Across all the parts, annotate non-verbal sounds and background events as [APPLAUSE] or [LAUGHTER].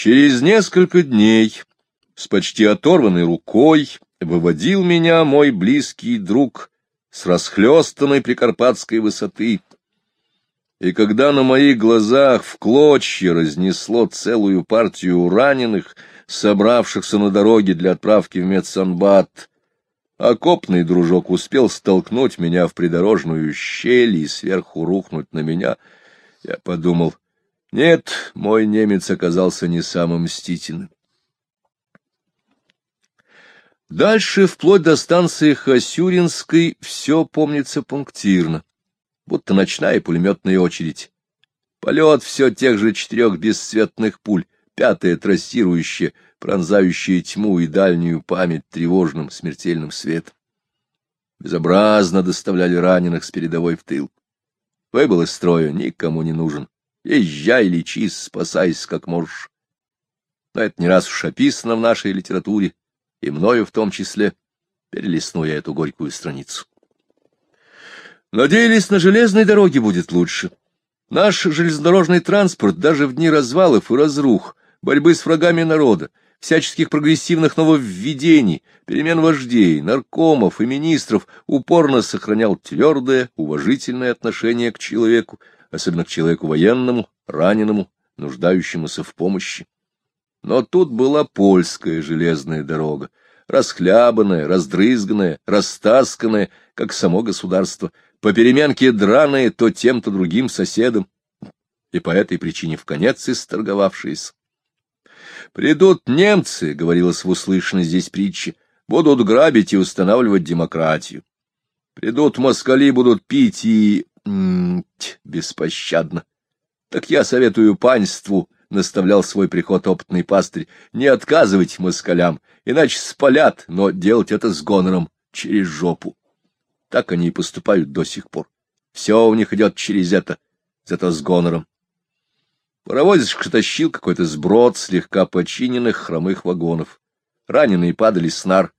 Через несколько дней с почти оторванной рукой выводил меня мой близкий друг с расхлёстанной прикарпатской высоты. И когда на моих глазах в клочья разнесло целую партию раненых, собравшихся на дороге для отправки в медсанбат, окопный дружок успел столкнуть меня в придорожную щель и сверху рухнуть на меня, я подумал, нет, мой немец оказался не самым мстительным. Дальше, вплоть до станции Хасюринской, все помнится пунктирно, будто ночная пулеметная очередь. Полет все тех же четырех бесцветных пуль, пятая трассирующая, пронзающая тьму и дальнюю память тревожным смертельным светом. Безобразно доставляли раненых с передовой в тыл. Выбыл из строя, никому не нужен. Езжай, лечись, спасайся как можешь. Но это не раз уж описано в нашей литературе, и мною в том числе, перелистну я эту горькую страницу. Надеялись, на железной дороге будет лучше. Наш железнодорожный транспорт даже в дни развалов и разрух, борьбы с врагами народа, всяческих прогрессивных нововведений, перемен вождей, наркомов и министров упорно сохранял твердое, уважительное отношение к человеку, особенно к человеку военному, раненому, нуждающемуся в помощи. Но тут была польская железная дорога, расхлябанная, раздрызганная, растасканная, как само государство, по переменке драная то тем, то другим соседом, и по этой причине в конец исторговавшиеся. «Придут немцы», — говорилось в услышанной здесь притче, — «будут грабить и устанавливать демократию. Придут москали, будут пить и... Беспощадно. Так я советую панству — наставлял свой приход опытный пастырь, — не отказывать москалям, иначе спалят, но делать это с гонором, через жопу. Так они и поступают до сих пор. Все у них идет через это, зато с гонором. Паровозишка тащил какой-то сброд слегка починенных хромых вагонов. Раненые падали с нар,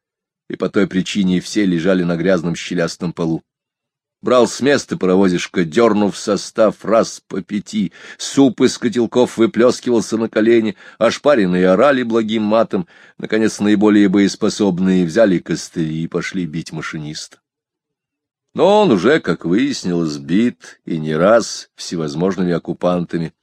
и по той причине все лежали на грязном щелястом полу брал с места паровозишка, дернув состав раз по пяти, суп из котелков выплескивался на колени, ошпаренные орали благим матом, наконец наиболее боеспособные взяли костыли и пошли бить машиниста. Но он уже, как выяснилось, бит и не раз всевозможными оккупантами.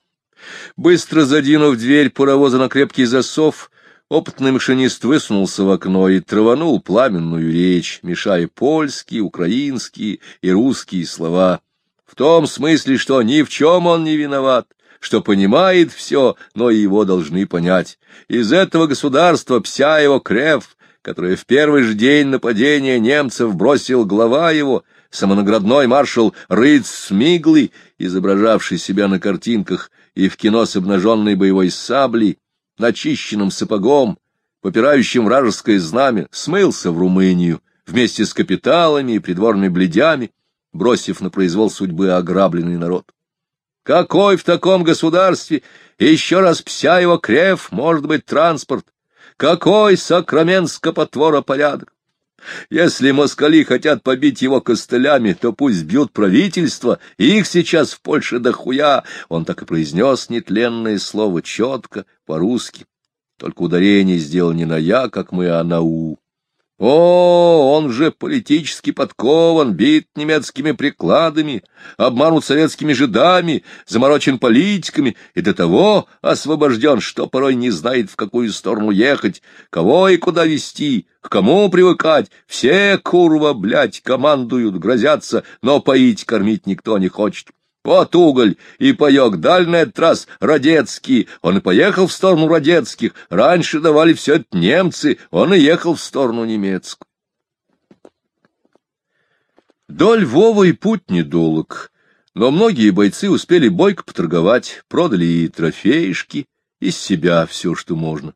Быстро задвинув дверь паровоза на крепкий засов, Опытный машинист высунулся в окно и траванул пламенную речь, мешая польские, украинские и русские слова, в том смысле, что ни в чем он не виноват, что понимает все, но и его должны понять. Из этого государства вся его крев, которое в первый же день нападения немцев бросил глава его, самонаградной маршал Рыц Смиглый, изображавший себя на картинках и в кино с обнаженной боевой саблей, начищенным сапогом, попирающим вражеское знамя, смылся в Румынию вместе с капиталами и придворными бледями, бросив на произвол судьбы ограбленный народ. Какой в таком государстве еще раз пся его крев может быть транспорт? Какой сакраменско-потвора порядок? Если москали хотят побить его костылями, то пусть бьют правительство, их сейчас в Польше дохуя. Он так и произнес нетленное слово четко, по-русски. Только ударение сделал не на «я», как мы, а на «у». О, он же политически подкован, бит немецкими прикладами, обманут советскими жидами, заморочен политиками и до того освобожден, что порой не знает, в какую сторону ехать, кого и куда вести, к кому привыкать. Все, курва, блядь, командуют, грозятся, но поить, кормить никто не хочет. Вот уголь и паек, даль на этот раз Родецкий. Он и поехал в сторону Родецких. Раньше давали все это немцы, он и ехал в сторону немецкую. До Львова путь недолг, но многие бойцы успели бойко поторговать, продали и трофеишки, из себя все, что можно.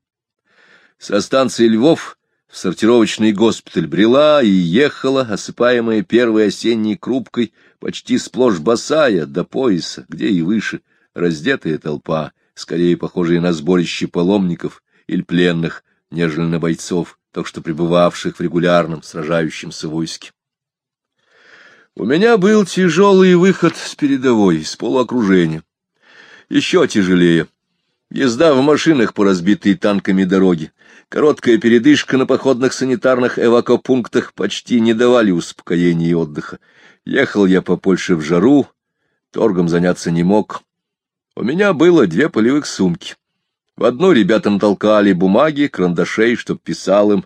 Со станции Львов в сортировочный госпиталь брела и ехала, осыпаемая первой осенней крупкой, почти сплошь босая, до пояса, где и выше, раздетая толпа, скорее похожая на сборище паломников или пленных, нежели на бойцов, только что пребывавших в регулярном сражающемся войске. У меня был тяжелый выход с передовой, с полуокружения. Еще тяжелее. Езда в машинах по разбитой танками дороге, короткая передышка на походных санитарных эвакопунктах почти не давали успокоения и отдыха. Ехал я по Польше в жару, торгом заняться не мог. У меня было две полевых сумки. В одну ребята натолкали бумаги, карандашей, чтоб писал им,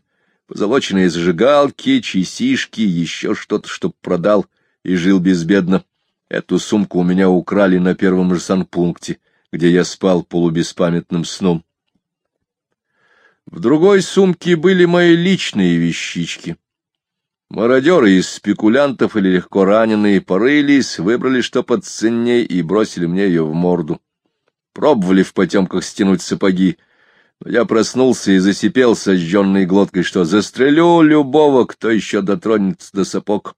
позолоченные зажигалки, чайсишки, еще что-то, чтоб продал и жил безбедно. Эту сумку у меня украли на первом же санпункте — где я спал полубеспамятным сном. В другой сумке были мои личные вещички. Мародеры из спекулянтов или легко раненые порылись, выбрали что подценней и бросили мне ее в морду. Пробовали в потемках стянуть сапоги, но я проснулся и засипел сожженной глоткой, что застрелю любого, кто еще дотронется до сапог.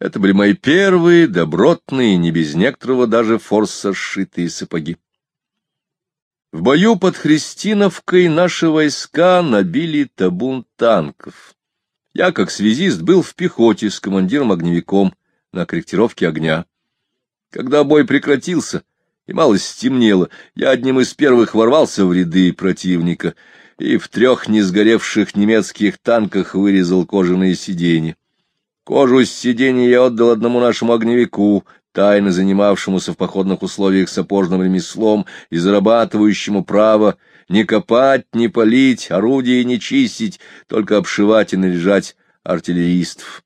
Это были мои первые, добротные, не без некоторого даже форса сшитые сапоги. В бою под Христиновкой наши войска набили табун танков. Я, как связист, был в пехоте с командиром-огневиком на корректировке огня. Когда бой прекратился и мало стемнело, я одним из первых ворвался в ряды противника и в трех несгоревших немецких танках вырезал кожаные сиденья. Кожу с сиденья я отдал одному нашему огневику, тайно занимавшемуся в походных условиях сапожным ремеслом и зарабатывающему право не копать, не полить, орудия не чистить, только обшивать и наряжать артиллеристов.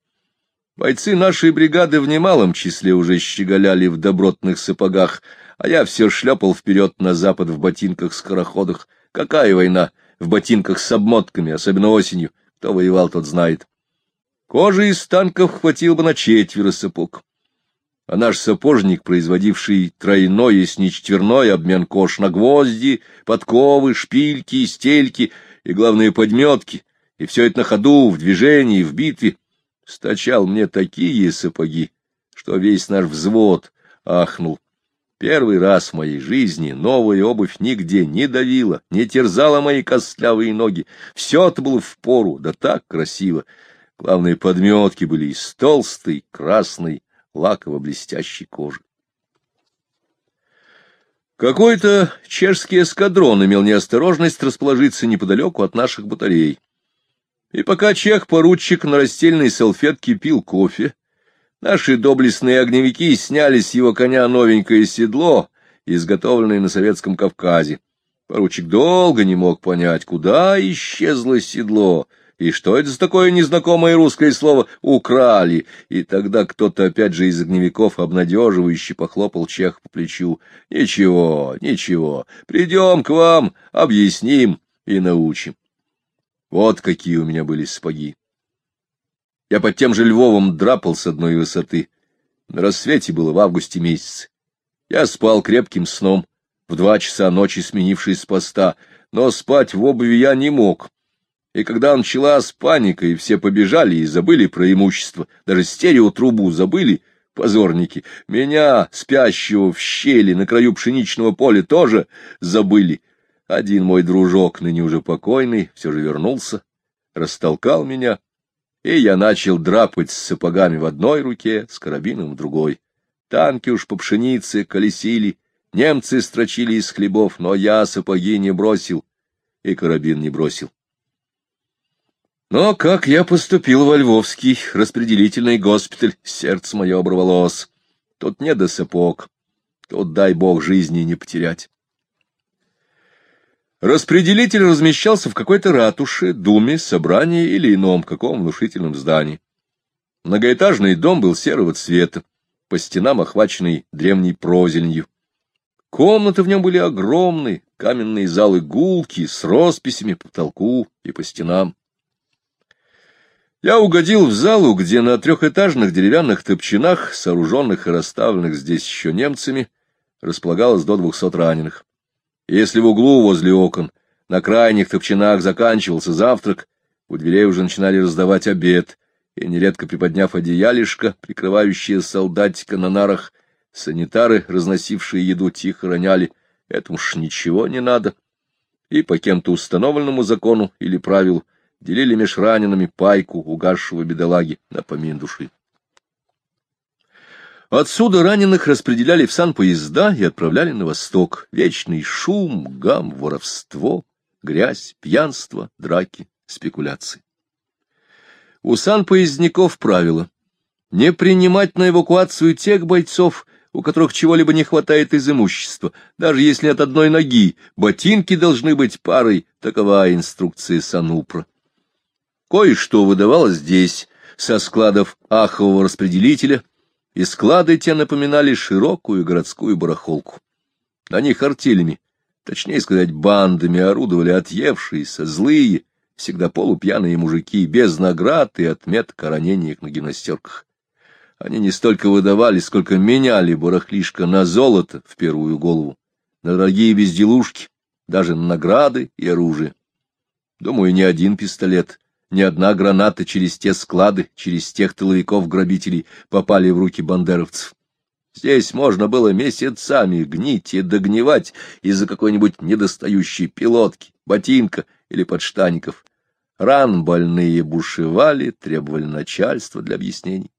Бойцы нашей бригады в немалом числе уже щеголяли в добротных сапогах, а я все шлепал вперед на запад в ботинках-скороходах. Какая война в ботинках с обмотками, особенно осенью? Кто воевал, тот знает. Кожи из танков хватило бы на четверо сапог. А наш сапожник, производивший тройной, если не четверной обмен кож на гвозди, подковы, шпильки, стельки и, главные подметки, и все это на ходу, в движении, в битве, стачал мне такие сапоги, что весь наш взвод ахнул. Первый раз в моей жизни новая обувь нигде не давила, не терзала мои костлявые ноги. Все это было в пору, да так красиво, Главные подметки были из толстой, красной, лаково-блестящей кожи. Какой-то чешский эскадрон имел неосторожность расположиться неподалеку от наших батарей. И пока чех-поручик на растельной салфетке пил кофе, наши доблестные огневики сняли с его коня новенькое седло, изготовленное на Советском Кавказе. Поручик долго не мог понять, куда исчезло седло — и что это за такое незнакомое русское слово «украли»? И тогда кто-то опять же из огневиков обнадеживающе похлопал чех по плечу. Ничего, ничего, придем к вам, объясним и научим. Вот какие у меня были сапоги. Я под тем же Львовом драпал с одной высоты. На рассвете было в августе месяце. Я спал крепким сном, в два часа ночи сменившись с поста, но спать в обуви я не мог, и когда началась паника, и все побежали и забыли про имущество, даже стереотрубу забыли, позорники, меня, спящего в щели на краю пшеничного поля, тоже забыли. Один мой дружок, ныне уже покойный, все же вернулся, растолкал меня, и я начал драпать с сапогами в одной руке, с карабином в другой. Танки уж по пшенице колесили, немцы строчили из хлебов, но я сапоги не бросил и карабин не бросил. Но как я поступил во Львовский распределительный госпиталь, сердце мое оборвалось. Тут не до сапог, тут дай бог жизни не потерять. Распределитель размещался в какой-то ратуше, думе, собрании или ином каком внушительном здании. Многоэтажный дом был серого цвета, по стенам охваченный древней прозеленью. Комнаты в нем были огромные, каменные залы гулки с росписями по потолку и по стенам. Я угодил в залу, где на трехэтажных деревянных топчинах, сооруженных и расставленных здесь еще немцами, располагалось до двухсот раненых. если в углу возле окон на крайних топчинах заканчивался завтрак, у дверей уже начинали раздавать обед, и, нередко приподняв одеялишко, прикрывающее солдатика на нарах, санитары, разносившие еду, тихо роняли «этому ж ничего не надо», и по кем-то установленному закону или правилу делили меж ранеными пайку угасшего бедолаги на помин души. Отсюда раненых распределяли в санпоезда и отправляли на восток. Вечный шум, гам, воровство, грязь, пьянство, драки, спекуляции. У санпоездников правило не принимать на эвакуацию тех бойцов, у которых чего-либо не хватает из имущества, даже если от одной ноги, ботинки должны быть парой, такова инструкция Санупра. Кое-что выдавалось здесь, со складов ахового распределителя, и склады те напоминали широкую городскую барахолку. На них артелями, точнее сказать, бандами орудовали отъевшиеся, злые, всегда полупьяные мужики, без наград и отметок о ранениях на гимнастерках. Они не столько выдавали, сколько меняли барахлишко на золото в первую голову, на дорогие безделушки, даже на награды и оружие. Думаю, ни один пистолет, ни одна граната через те склады, через тех тыловиков-грабителей попали в руки бандеровцев. Здесь можно было месяцами гнить и догнивать из-за какой-нибудь недостающей пилотки, ботинка или подштаников. Ран больные бушевали, требовали начальства для объяснений.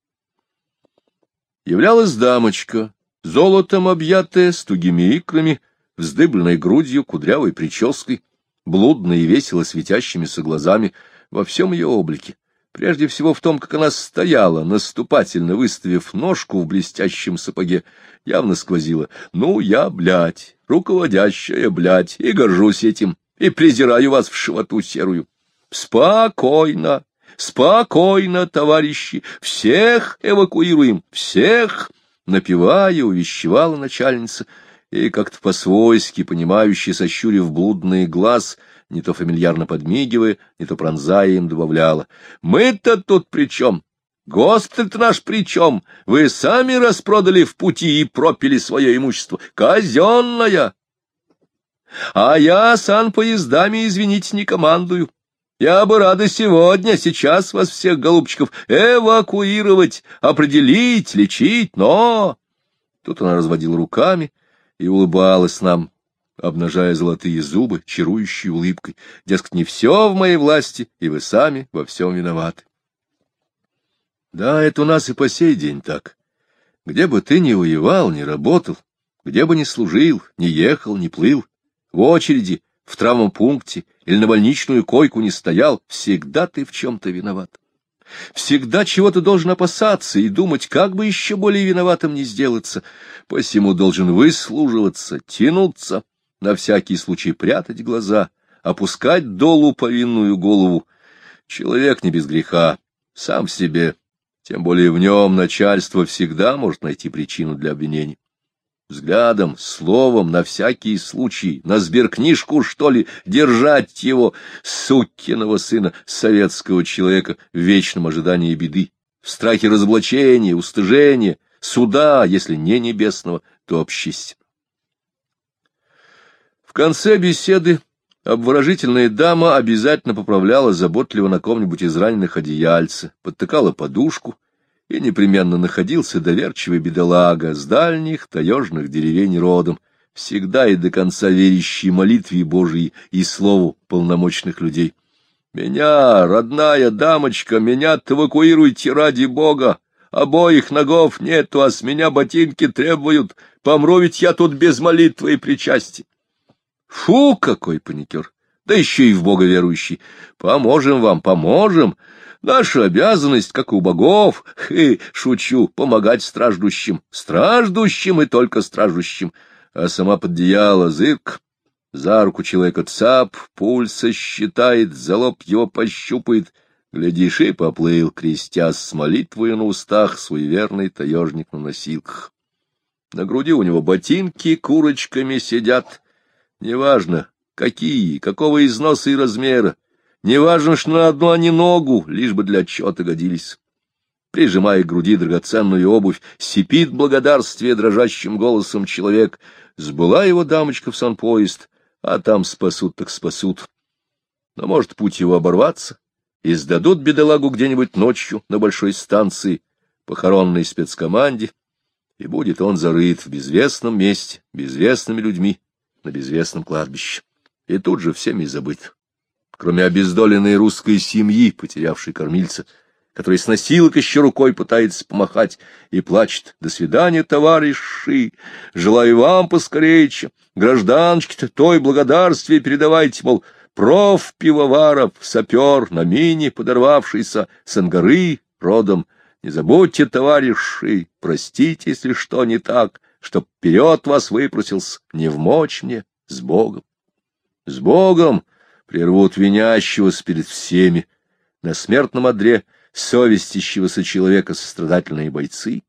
Являлась дамочка, золотом объятая, с тугими икрами, вздыбленной грудью, кудрявой прической, блудно и весело светящимися глазами — во всем ее облике, прежде всего в том, как она стояла, наступательно выставив ножку в блестящем сапоге, явно сквозила. «Ну, я, блядь, руководящая, блядь, и горжусь этим, и презираю вас в шивоту серую. Спокойно, спокойно, товарищи, всех эвакуируем, всех!» Напевая, увещевала начальница, и как-то по-свойски, понимающе сощурив блудный глаз, — не то фамильярно подмигивая, не то пронзая им добавляла. — Мы-то тут при чем? Госпиталь-то наш при чем? Вы сами распродали в пути и пропили свое имущество. Казенное! А я сан поездами, извините, не командую. Я бы рада сегодня, сейчас вас всех, голубчиков, эвакуировать, определить, лечить, но... Тут она разводила руками и улыбалась нам, обнажая золотые зубы, чарующей улыбкой. Дескать, не все в моей власти, и вы сами во всем виноваты. Да, это у нас и по сей день так. Где бы ты ни воевал, ни работал, где бы ни служил, ни ехал, ни плыл, в очереди, в травмпункте или на больничную койку не стоял, всегда ты в чем-то виноват. Всегда чего-то должен опасаться и думать, как бы еще более виноватым не сделаться. Посему должен выслуживаться, тянуться, на всякий случай прятать глаза, опускать долу повинную голову. Человек не без греха, сам себе, тем более в нем начальство всегда может найти причину для обвинений. Взглядом, словом, на всякий случай, на сберкнижку, что ли, держать его, сукиного сына, советского человека, в вечном ожидании беды, в страхе разоблачения, устыжения, суда, если не небесного, то общественного конце беседы обворожительная дама обязательно поправляла заботливо на ком-нибудь из раненых одеяльца, подтыкала подушку, и непременно находился доверчивый бедолага с дальних таежных деревень родом, всегда и до конца верящий молитве Божией и слову полномочных людей. «Меня, родная дамочка, меня эвакуируйте ради Бога! Обоих ногов нету, а с меня ботинки требуют, помру ведь я тут без молитвы и причастия!» Фу, какой паникер! Да еще и в Бога верующий. Поможем вам, поможем. Наша обязанность, как у богов, [LAUGHS] и, шучу, помогать страждущим. Страждущим и только страждущим. А сама под одеяло за руку человека цап, пульса считает, за лоб его пощупает. Глядишь, и поплыл, крестясь с молитвой на устах, свой верный таежник на носилках. На груди у него ботинки курочками сидят — Неважно, какие, какого износа и размера, неважно, что на одну они ногу, лишь бы для отчета годились. Прижимая к груди драгоценную обувь, сипит благодарствие дрожащим голосом человек. Сбыла его дамочка в санпоезд, а там спасут так спасут. Но может путь его оборваться, и сдадут бедолагу где-нибудь ночью на большой станции, похоронной спецкоманде, и будет он зарыт в безвестном месте, безвестными людьми на безвестном кладбище. И тут же всеми забыт. Кроме обездоленной русской семьи, потерявшей кормильца, который с носилок еще рукой пытается помахать и плачет. «До свидания, товарищи! Желаю вам поскорее, гражданочки-то той благодарствие передавайте, мол, проф. Пивоваров, сапер на мине, подорвавшийся с Ангары, родом. Не забудьте, товарищи, простите, если что не так, чтоб вперед вас выпросился, не в мочь мне, с Богом. С Богом прервут винящегося перед всеми, на смертном одре — совестящегося человека сострадательные бойцы,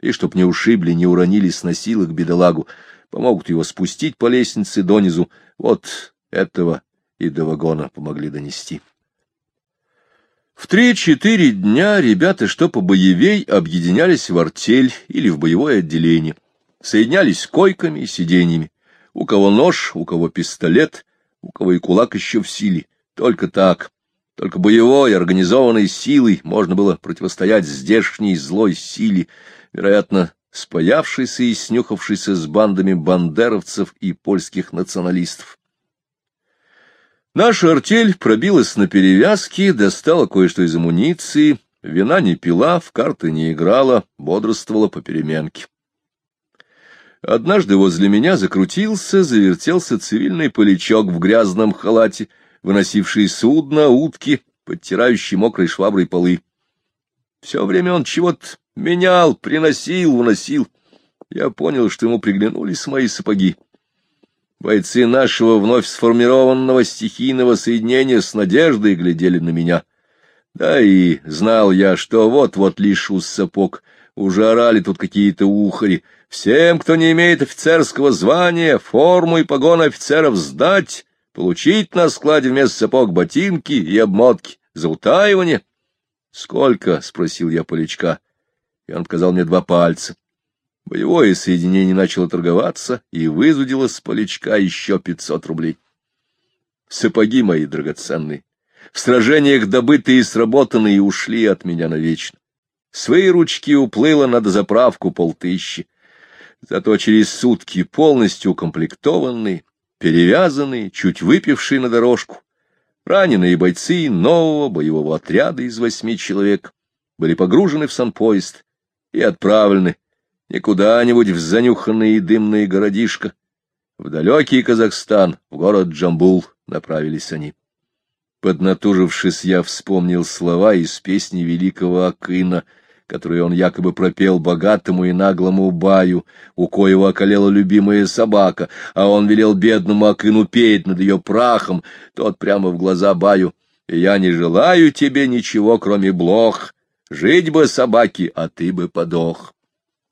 и чтоб не ушибли, не уронили с носилок бедолагу, помогут его спустить по лестнице донизу, вот этого и до вагона помогли донести. В три-четыре дня ребята, что побоевей, объединялись в артель или в боевое отделение, соединялись койками и сиденьями, у кого нож, у кого пистолет, у кого и кулак еще в силе, только так, только боевой, организованной силой можно было противостоять здешней злой силе, вероятно, спаявшейся и снюхавшейся с бандами бандеровцев и польских националистов. Наша артель пробилась на перевязки, достала кое-что из амуниции, вина не пила, в карты не играла, бодрствовала по переменке. Однажды возле меня закрутился, завертелся цивильный полячок в грязном халате — выносившие судно, утки, подтирающие мокрой шваброй полы. Все время он чего-то менял, приносил, уносил. Я понял, что ему приглянулись мои сапоги. Бойцы нашего вновь сформированного стихийного соединения с надеждой глядели на меня. Да и знал я, что вот-вот лишу сапог. Уже орали тут какие-то ухари. Всем, кто не имеет офицерского звания, форму и погоны офицеров сдать, Получить на складе вместо сапог ботинки и обмотки за утаивание? — Сколько? — спросил я полячка, и он показал мне два пальца. Боевое соединение начало торговаться и вызудило с полячка еще пятьсот рублей. Сапоги мои драгоценные, в сражениях добытые и сработанные, ушли от меня навечно. Свои ручки уплыло на дозаправку полтыщи. Зато через сутки полностью укомплектованные, перевязанные, чуть выпившие на дорожку, раненые бойцы нового боевого отряда из восьми человек были погружены в санпоезд и отправлены не куда-нибудь в занюханные дымные городишко. В далекий Казахстан, в город Джамбул, направились они. Поднатужившись, я вспомнил слова из песни великого Акына — которую он якобы пропел богатому и наглому баю, у коего околела любимая собака, а он велел бедному Акыну петь над ее прахом, тот прямо в глаза баю. Я не желаю тебе ничего, кроме блох. Жить бы собаки, а ты бы подох.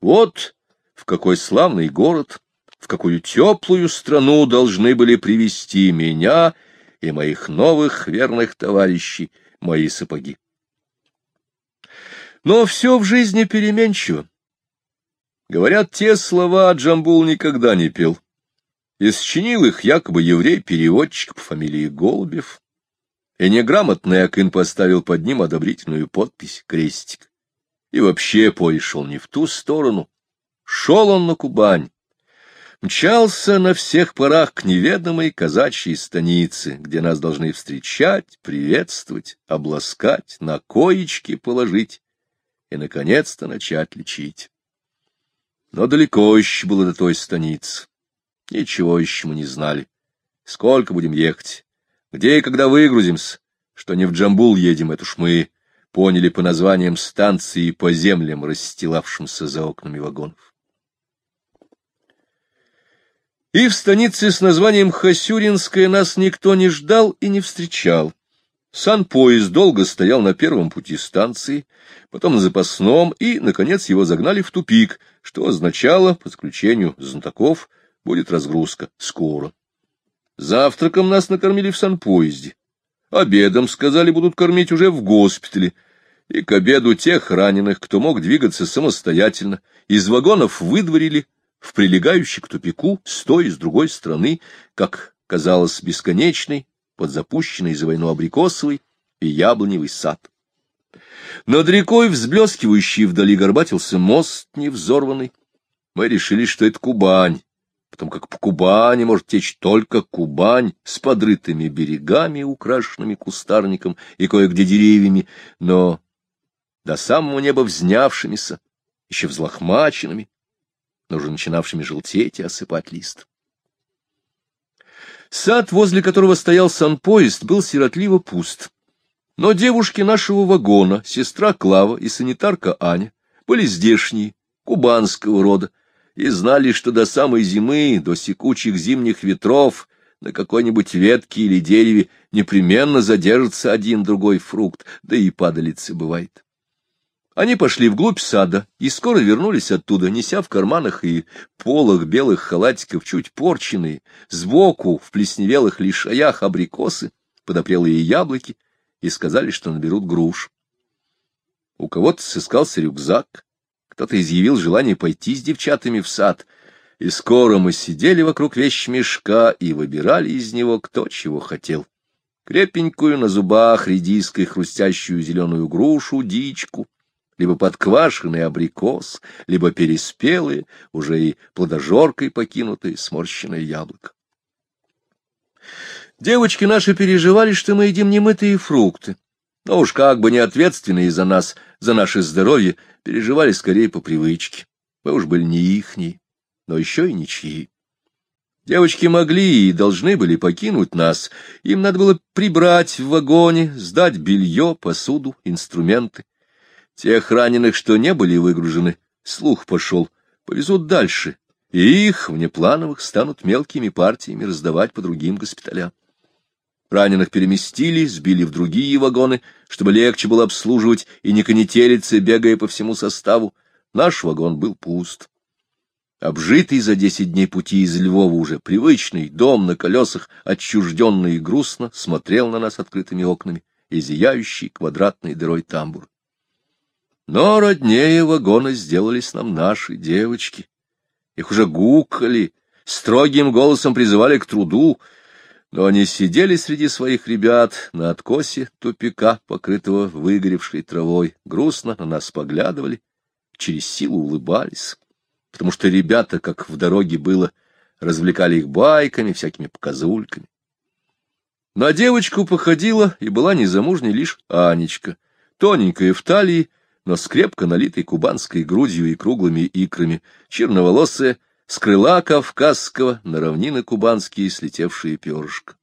Вот в какой славный город, в какую теплую страну должны были привести меня и моих новых верных товарищей мои сапоги. Но все в жизни переменчиво. Говорят, те слова Джамбул никогда не пел. И сочинил их якобы еврей-переводчик по фамилии Голубев. И неграмотный Акын поставил под ним одобрительную подпись, крестик. И вообще пой шел не в ту сторону. Шел он на Кубань. Мчался на всех парах к неведомой казачьей станице, где нас должны встречать, приветствовать, обласкать, на коечки положить и, наконец-то, начать лечить. Но далеко еще было до той станицы. Ничего еще мы не знали. Сколько будем ехать? Где и когда выгрузимся? Что не в Джамбул едем, это уж мы поняли по названиям станции и по землям, расстилавшимся за окнами вагонов. И в станице с названием Хасюринская нас никто не ждал и не встречал. Сан-поезд долго стоял на первом пути станции, потом на запасном, и, наконец, его загнали в тупик, что означало, по заключению знатоков, будет разгрузка скоро. Завтраком нас накормили в санпоезде. Обедом, сказали, будут кормить уже в госпитале. И к обеду тех раненых, кто мог двигаться самостоятельно, из вагонов выдворили в прилегающий к тупику с той и с другой стороны, как казалось, бесконечный, под запущенный за войну абрикосовый и яблоневый сад. Над рекой, взблескивающий вдали, горбатился мост невзорванный. Мы решили, что это Кубань, потому как по Кубани может течь только Кубань с подрытыми берегами, украшенными кустарником и кое-где деревьями, но до самого неба взнявшимися, еще взлохмаченными, но уже начинавшими желтеть и осыпать лист. Сад, возле которого стоял санпоезд, был сиротливо пуст. Но девушки нашего вагона, сестра Клава и санитарка Аня, были здешние, кубанского рода, и знали, что до самой зимы, до секучих зимних ветров, на какой-нибудь ветке или дереве непременно задержится один-другой фрукт, да и падалицы бывает. Они пошли вглубь сада и скоро вернулись оттуда, неся в карманах и полах белых халатиков чуть порченные, сбоку в плесневелых лишаях абрикосы, подопрелые яблоки, и сказали, что наберут груш. У кого-то сыскался рюкзак, кто-то изъявил желание пойти с девчатами в сад, и скоро мы сидели вокруг вещмешка и выбирали из него кто чего хотел. Крепенькую на зубах редиской хрустящую зеленую грушу, дичку, либо подквашенный абрикос, либо переспелые, уже и плодожоркой покинутые сморщенное яблоко. Девочки наши переживали, что мы едим немытые фрукты, но уж как бы не ответственные за нас, за наше здоровье, переживали скорее по привычке. Мы уж были не ихние, но еще и ничьи. Девочки могли и должны были покинуть нас. Им надо было прибрать в вагоне, сдать белье, посуду, инструменты. Тех раненых, что не были выгружены, слух пошел, повезут дальше, и их, внеплановых, станут мелкими партиями раздавать по другим госпиталям. Раненых переместили, сбили в другие вагоны, чтобы легче было обслуживать и не конетелиться, бегая по всему составу. Наш вагон был пуст. Обжитый за десять дней пути из Львова уже привычный дом на колесах, отчужденный и грустно, смотрел на нас открытыми окнами и зияющий квадратной дырой тамбур. Но роднее вагона сделались нам наши девочки. Их уже гукали, строгим голосом призывали к труду, но они сидели среди своих ребят на откосе тупика, покрытого выгоревшей травой, грустно на нас поглядывали, через силу улыбались, потому что ребята, как в дороге было, развлекали их байками, всякими показульками. На девочку походила и была незамужней лишь Анечка, тоненькая в талии, но с крепко налитой кубанской грудью и круглыми икрами, черноволосая, с крыла кавказского на равнины кубанские слетевшие перышко.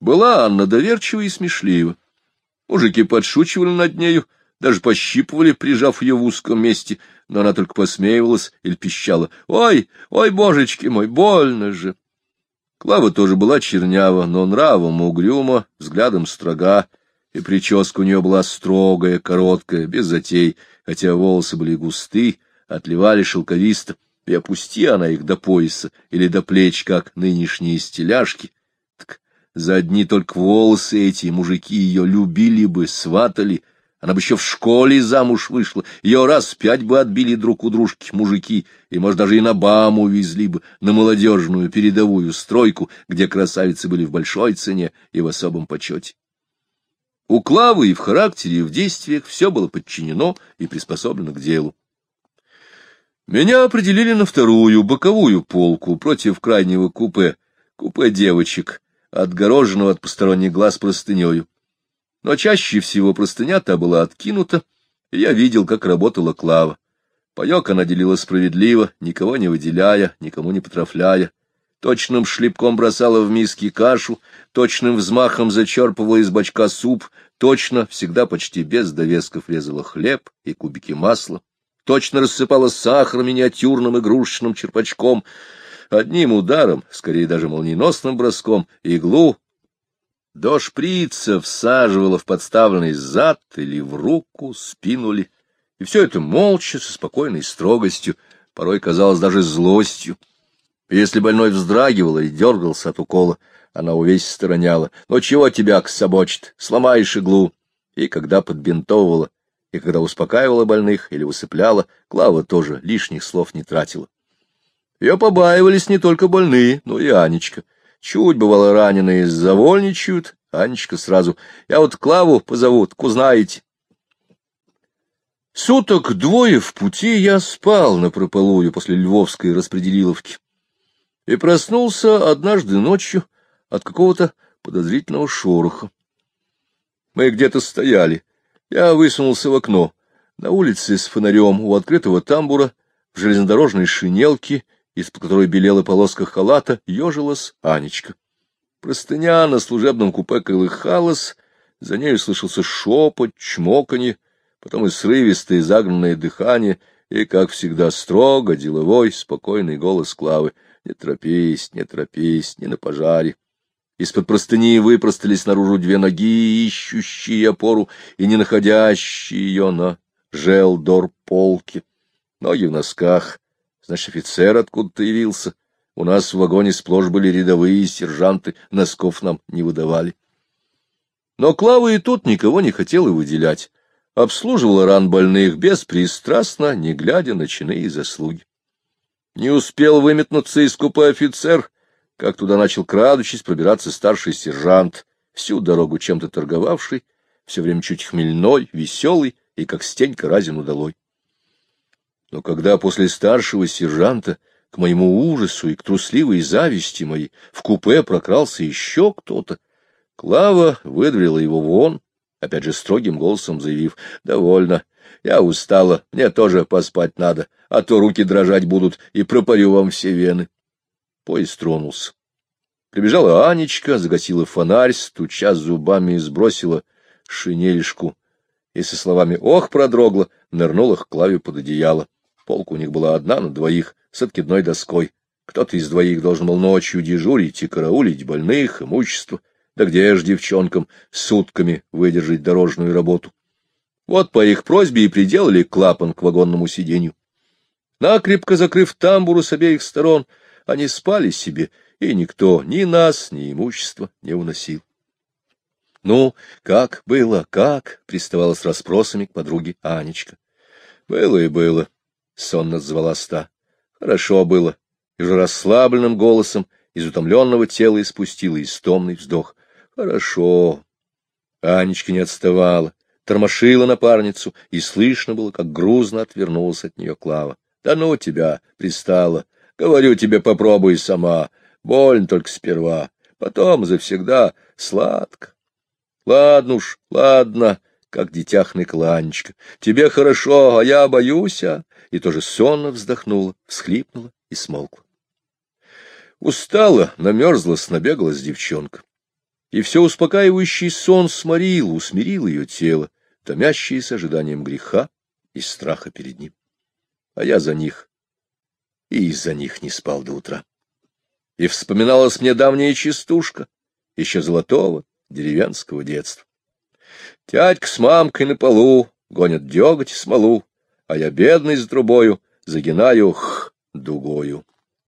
Была Анна доверчива и смешлива. Мужики подшучивали над нею, даже пощипывали, прижав ее в узком месте, но она только посмеивалась или пищала. «Ой, ой, божечки мой, больно же!» Клава тоже была чернява, но нравом угрюма, взглядом строга, и прическа у нее была строгая, короткая, без затей, хотя волосы были густы, отливали шелковисто, и опусти она их до пояса или до плеч, как нынешние стеляшки, так за одни только волосы эти мужики ее любили бы, сватали, она бы еще в школе замуж вышла, ее раз пять бы отбили друг у дружки мужики, и, может, даже и на БАМ везли бы, на молодежную передовую стройку, где красавицы были в большой цене и в особом почете. У Клавы и в характере, и в действиях все было подчинено и приспособлено к делу. Меня определили на вторую, боковую полку, против крайнего купе, купе девочек, отгороженного от посторонних глаз простынею. Но чаще всего простыня-то была откинута, и я видел, как работала Клава. Паек она делила справедливо, никого не выделяя, никому не потрафляя точным шлепком бросала в миски кашу, точным взмахом зачерпывала из бачка суп, точно, всегда почти без довесков резала хлеб и кубики масла, точно рассыпала сахар миниатюрным игрушечным черпачком, одним ударом, скорее даже молниеносным броском, иглу до шприца всаживала в подставленный зад или в руку, спину ли, и все это молча, со спокойной строгостью, порой казалось даже злостью. Если больной вздрагивал и дергался от укола, она увесисто роняла. «Ну чего тебя кособочит? Сломаешь иглу!» И когда подбинтовывала, и когда успокаивала больных или усыпляла, Клава тоже лишних слов не тратила. Ее побаивались не только больные, но и Анечка. Чуть, бывало, раненые завольничают, Анечка сразу. «Я вот Клаву позовут, узнаете». Суток двое в пути я спал на прополую после львовской распределиловки и проснулся однажды ночью от какого-то подозрительного шороха. Мы где-то стояли. Я высунулся в окно. На улице с фонарем у открытого тамбура в железнодорожной шинелке, из-под которой белела полоска халата, ежилась Анечка. Простыня на служебном купе колыхалась, за нею слышался шепот, чмоканье, потом и срывистое загнанное дыхание, и, как всегда, строго, деловой, спокойный голос Клавы. «Не торопись, не торопись, не на пожаре». Из-под простыни выпростались наружу две ноги, ищущие опору и не находящие ее на желдор полке. Ноги в носках, значит, офицер откуда-то явился. У нас в вагоне сплошь были рядовые сержанты, носков нам не выдавали. Но Клава и тут никого не хотела выделять. Обслуживала ран больных беспристрастно, не глядя на чины и заслуги. Не успел выметнуться из купе офицер, как туда начал, крадучись, пробираться старший сержант, всю дорогу чем-то торговавший, все время чуть хмельной, веселый и как стенька разин удалой. Но когда после старшего сержанта, к моему ужасу и к трусливой зависти моей, в купе прокрался еще кто-то, Клава выдворила его вон, опять же строгим голосом заявив, «Довольно, я устала, мне тоже поспать надо, а то руки дрожать будут, и пропарю вам все вены». Поезд тронулся. Прибежала Анечка, загасила фонарь, стуча зубами, и сбросила шинельшку, и со словами «Ох!» продрогла, нырнула к Клаве под одеяло. Полка у них была одна на двоих, с откидной доской. Кто-то из двоих должен был ночью дежурить и караулить больных, имущество. Да где ж девчонкам сутками выдержать дорожную работу? Вот по их просьбе и приделали клапан к вагонному сиденью. Накрепко закрыв тамбуру с обеих сторон, они спали себе, и никто ни нас, ни имущество не уносил. — Ну, как было, как? — приставала с расспросами к подруге Анечка. — Было и было, — сонно отзвалась та. — Хорошо было. И уже расслабленным голосом из утомленного тела испустила истомный вздох. — Хорошо. Анечка не отставала, тормошила напарницу, и слышно было, как грузно отвернулась от нее Клава. — Да ну тебя, пристала. Говорю тебе, попробуй сама. Больно только сперва, потом завсегда сладко. Ладно уж, ладно, как дитя хныкла Тебе хорошо, а я боюсь, а... И тоже сонно вздохнула, всхлипнула и смолкла. Устала, намерзлась, набегалась девчонка. И все успокаивающий сон сморил, усмирил ее тело, томящееся ожиданием греха и страха перед ним. А я за них и из-за них не спал до утра. И вспоминалась мне давняя частушка, еще золотого деревенского детства. Тядька с мамкой на полу гонят деготь и смолу, а я, бедный с трубою, загинаю х дугою.